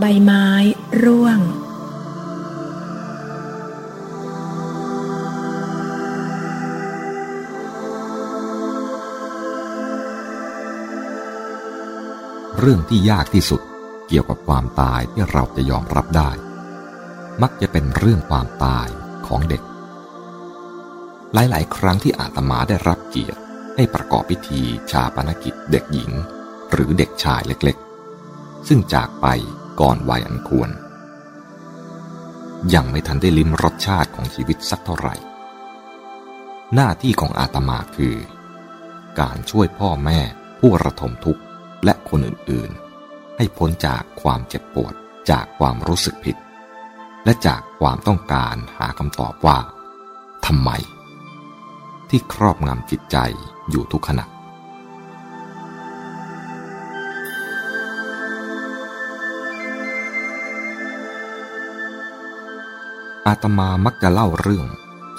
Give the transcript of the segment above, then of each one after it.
ใบไม้ร่วง เรื่องที่ยากที่สุดเกี่ยวกับความตายที่เราจะยอมรับได้ มักจะเป็นเรื่องความตายของเด็ก หลาย ๆ ครั้งที่อาตมาได้รับเกียรติให้ประกอบพิธีชาปนกิจเด็กหญิง หรือเด็กชายเล็ก ๆ ซึ่งจากไป ก่อนวัยอันควร ยังไม่ทันได้ลิ้มรสชาติของชีวิตสักเท่าไหร่ หน้าที่ของอาตมาคือ การช่วยพ่อแม่ผู้ระทมทุกข์และคนอื่นๆ ให้พ้นจากความเจ็บปวดจากความรู้สึกผิด และจากความต้องการหาคำตอบว่าทำไม ที่ครอบงำจิตใจอยู่ทุกขณะ อาตมามักจะเล่าเรื่อง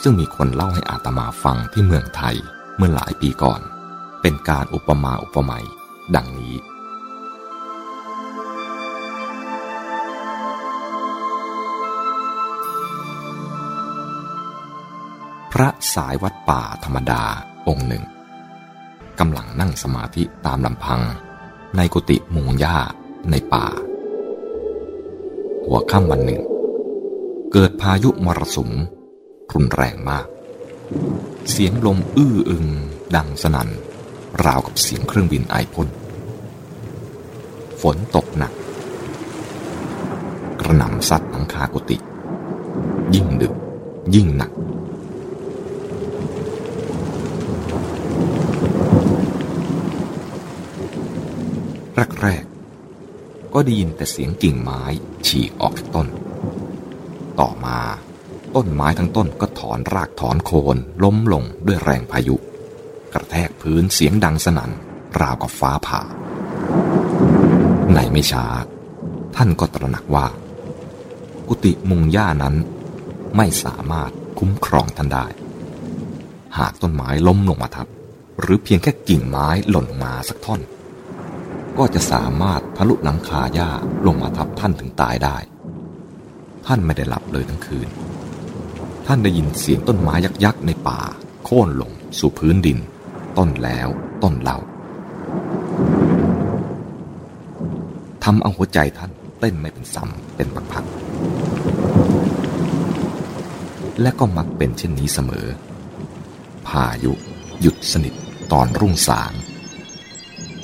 ซึ่งมีคนเล่าให้อาตมาฟังที่เมืองไทยเมื่อหลายปีก่อน เป็นการอุปมาอุปไมยดังนี้ พระสายวัดป่าธรรมดาองค์หนึ่งกำลังนั่งสมาธิตามลำพัง ในกุฏิมุงหญ้าในป่า หัวค่ำวันหนึ่ง เกิดพายุมรสุม รุนแรงมาก เสียงลมอื้ออึง ดังสนัน่น ราวกับเสียงเครื่องบินไอพ่นฝนตกหนัก กระหน่ำซัดหลังคากุฏิยิ่งดึก ยิ่งหนัก แรกๆก็ได้ยินแต่เสียงกิ่งไม้ฉีกออกจากต้น ต่อมา ต้นไม้ทั้งต้นก็ถอนรากถอนโคนล้มลงด้วยแรงพายุ กระแทกพื้นเสียงดังสนั่นราวกับฟ้าผ่า ในไม่ช้า ท่านก็ตระหนักว่า กุฏิมุงหญ้านั้น ไม่สามารถคุ้มครองท่านได้ หากต้นไม้ล้มลงมาทับ หรือเพียงแค่กิ่งไม้หล่นมาสักท่อน ก็จะสามารถทะลุหลังคาหญ้าลงมาทับท่านถึงตายได้ ท่านไม่ได้หลับเลยทั้งคืน ท่านได้ยินเสียงต้นไม้ยักษ์ในป่า โค่นลงสู่พื้นดิน ต้นแล้วต้นเล่าทำเอาหัวใจท่านเต้นไม่เป็นซ้ำเป็นพักๆและก็มักเป็นเช่นนี้เสมอ พายุหยุดสนิทตอนรุ่งสาง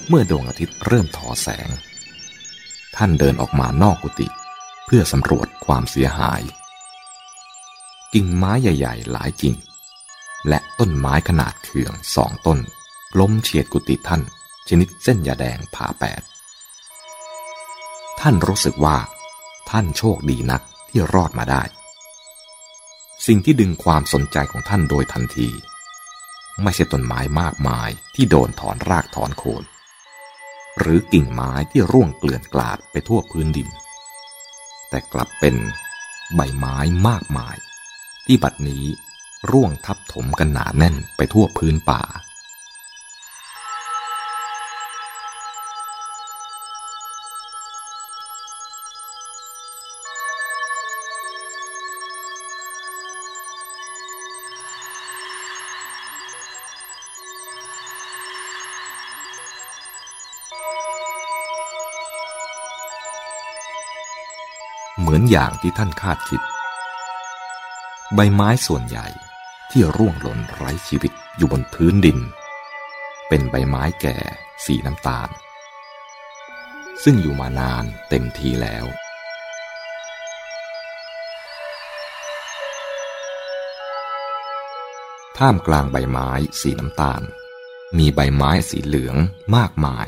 เมื่อดวงอาทิตย์เริ่มทอแสง ท่านเดินออกมานอกกุฏิ เพื่อสำรวจความเสียหาย กิ่งไม้ใหญ่ๆ หลายกิ่ง และต้นไม้ขนาดเขื่องสองต้น ล้มเฉียดกุฏิท่าน ชนิดเส้นยาแดงผ่าแปด ท่านรู้สึกว่า ท่านโชคดีนักที่รอดมาได้ สิ่งที่ดึงความสนใจของท่านโดยทันที ไม่ใช่ต้นไม้มากมายที่โดนถอนรากถอนโคนหรือกิ่งไม้ที่ร่วงเกลื่อนกลาดไปทั่วพื้นดิน แต่กลับเป็นใบไม้มากมาย ที่บัดนี้ร่วงทับถมกันหนาแน่นไปทั่วพื้นป่า เหมือนอย่างที่ท่านคาดคิด ใบไม้ส่วนใหญ่ที่ร่วงหล่นไร้ชีวิตอยู่บนพื้นดิน เป็นใบไม้แก่สีน้ำตาล ซึ่งอยู่มานานเต็มทีแล้ว ท่ามกลางใบไม้สีน้ำตาล มีใบไม้สีเหลืองมากมาย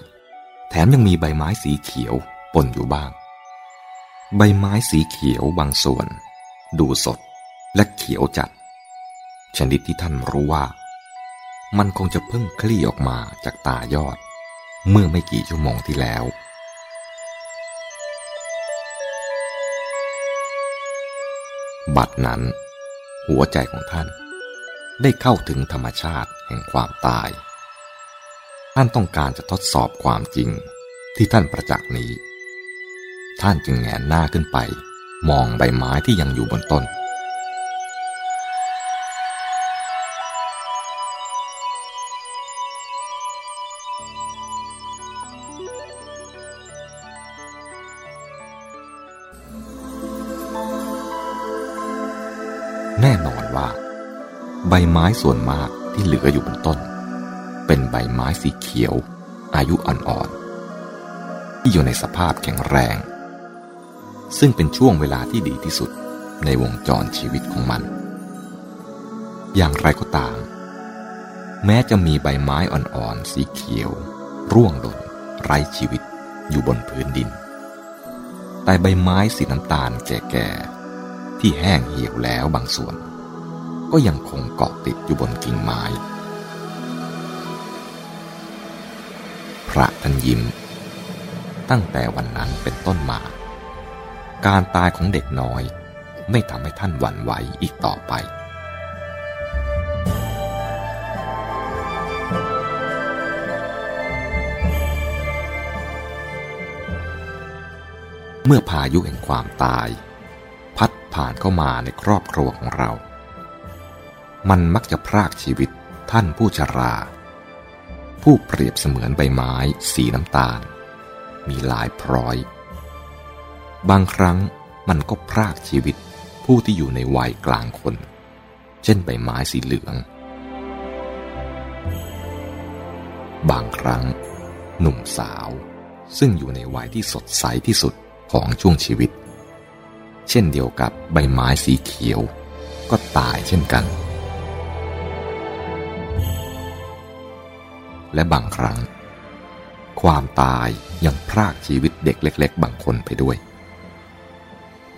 แถมยังมีใบไม้สีเขียวปนอยู่บ้าง ใบไม้สีเขียวบางส่วน ดูสดและเขียวจัด ชนิดที่ท่านรู้ว่า มันคงจะเพิ่งคลี่ออกมาจากตายอด เมื่อไม่กี่ชั่วโมงที่แล้ว บัดนั้น หัวใจของท่านได้เข้าถึงธรรมชาติแห่งความตาย ท่านต้องการจะทดสอบความจริงที่ท่านประจักษ์นี้ ท่านจึงแงนหน้าขึ้นไป มองใบไม้ที่ยังอยู่บนต้น แน่นอนว่า ใบไม้ส่วนมากที่เหลืออยู่บนต้น เป็นใบไม้สีเขียว อายุอ่อนๆที่อยู่ในสภาพแข็งแรง ซึ่งเป็นช่วงเวลาที่ดีที่สุดในวงจรชีวิตของมัน อย่างไรก็ตาม แม้จะมีใบไม้อ่อนๆ สีเขียว ร่วงหล่นไร้ชีวิตอยู่บนพื้นดิน แต่ใบไม้สีน้ำตาลแก่ๆที่แห้งเหี่ยวแล้วบางส่วน ก็ยังคงเกาะติดอยู่บนกิ่งไม้ พระท่านยิ้ม ตั้งแต่วันนั้นเป็นต้นมา การตายของเด็กน้อย ไม่ทำให้ท่านหวั่นไหวอีกต่อไป เมื่อพายุแห่งความตาย พัดผ่านเข้ามาในครอบครัวของเรา มันมักจะพรากชีวิตท่านผู้ชรา ผู้เปรียบเสมือนใบไม้สีน้ำตาล มีลายพร้อย บางครั้งมันก็พรากชีวิตผู้ที่อยู่ในวัยกลางคน เช่นใบไม้สีเหลือง บางครั้ง หนุ่มสาว ซึ่งอยู่ในวัยที่สดใสที่สุดของช่วงชีวิต เช่นเดียวกับใบไม้สีเขียว ก็ตายเช่นกัน และบางครั้ง ความตายยังพรากชีวิตเด็กเล็ก ๆ บางคนไปด้วย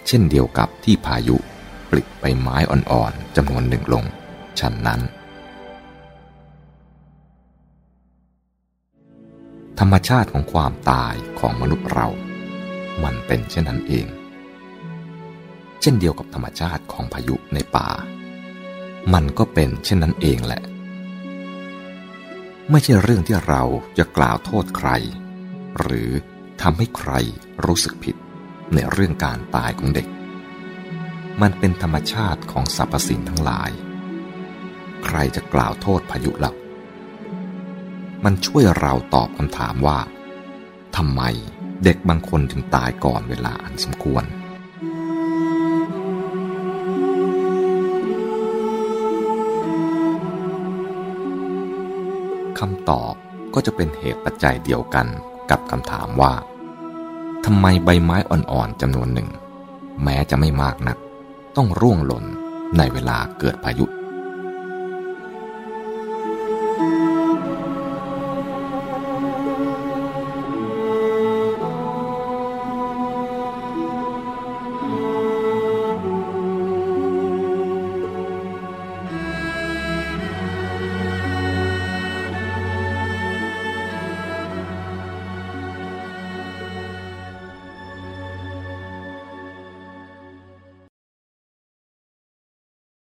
เช่นเดียวกับที่พายุปลิดใบไม้อ่อนๆจำนวนหนึ่งลงฉันนั้น ธรรมชาติของความตายของมนุษย์เรา มันเป็นเช่นนั้นเอง เช่นเดียวกับธรรมชาติของพายุในป่า มันก็เป็นเช่นนั้นเองแหละ ไม่ใช่เรื่องที่เราจะกล่าวโทษใคร หรือทำให้ใครรู้สึกผิด ในเรื่องการตายของเด็ก มันเป็นธรรมชาติของสรรพสิ่งทั้งหลาย ใครจะกล่าวโทษพายุหลักมันช่วยเราตอบคำถามว่าทำไมเด็กบางคนถึงตายก่อนเวลาอันสมควร คำตอบก็จะเป็นเหตุปัจจัยเดียวกันกับคำถามว่า ทำไมใบไม้อ่อนๆจำนวนหนึ่ง แม้จะไม่มากนัก ต้องร่วงหล่นในเวลาเกิดพายุ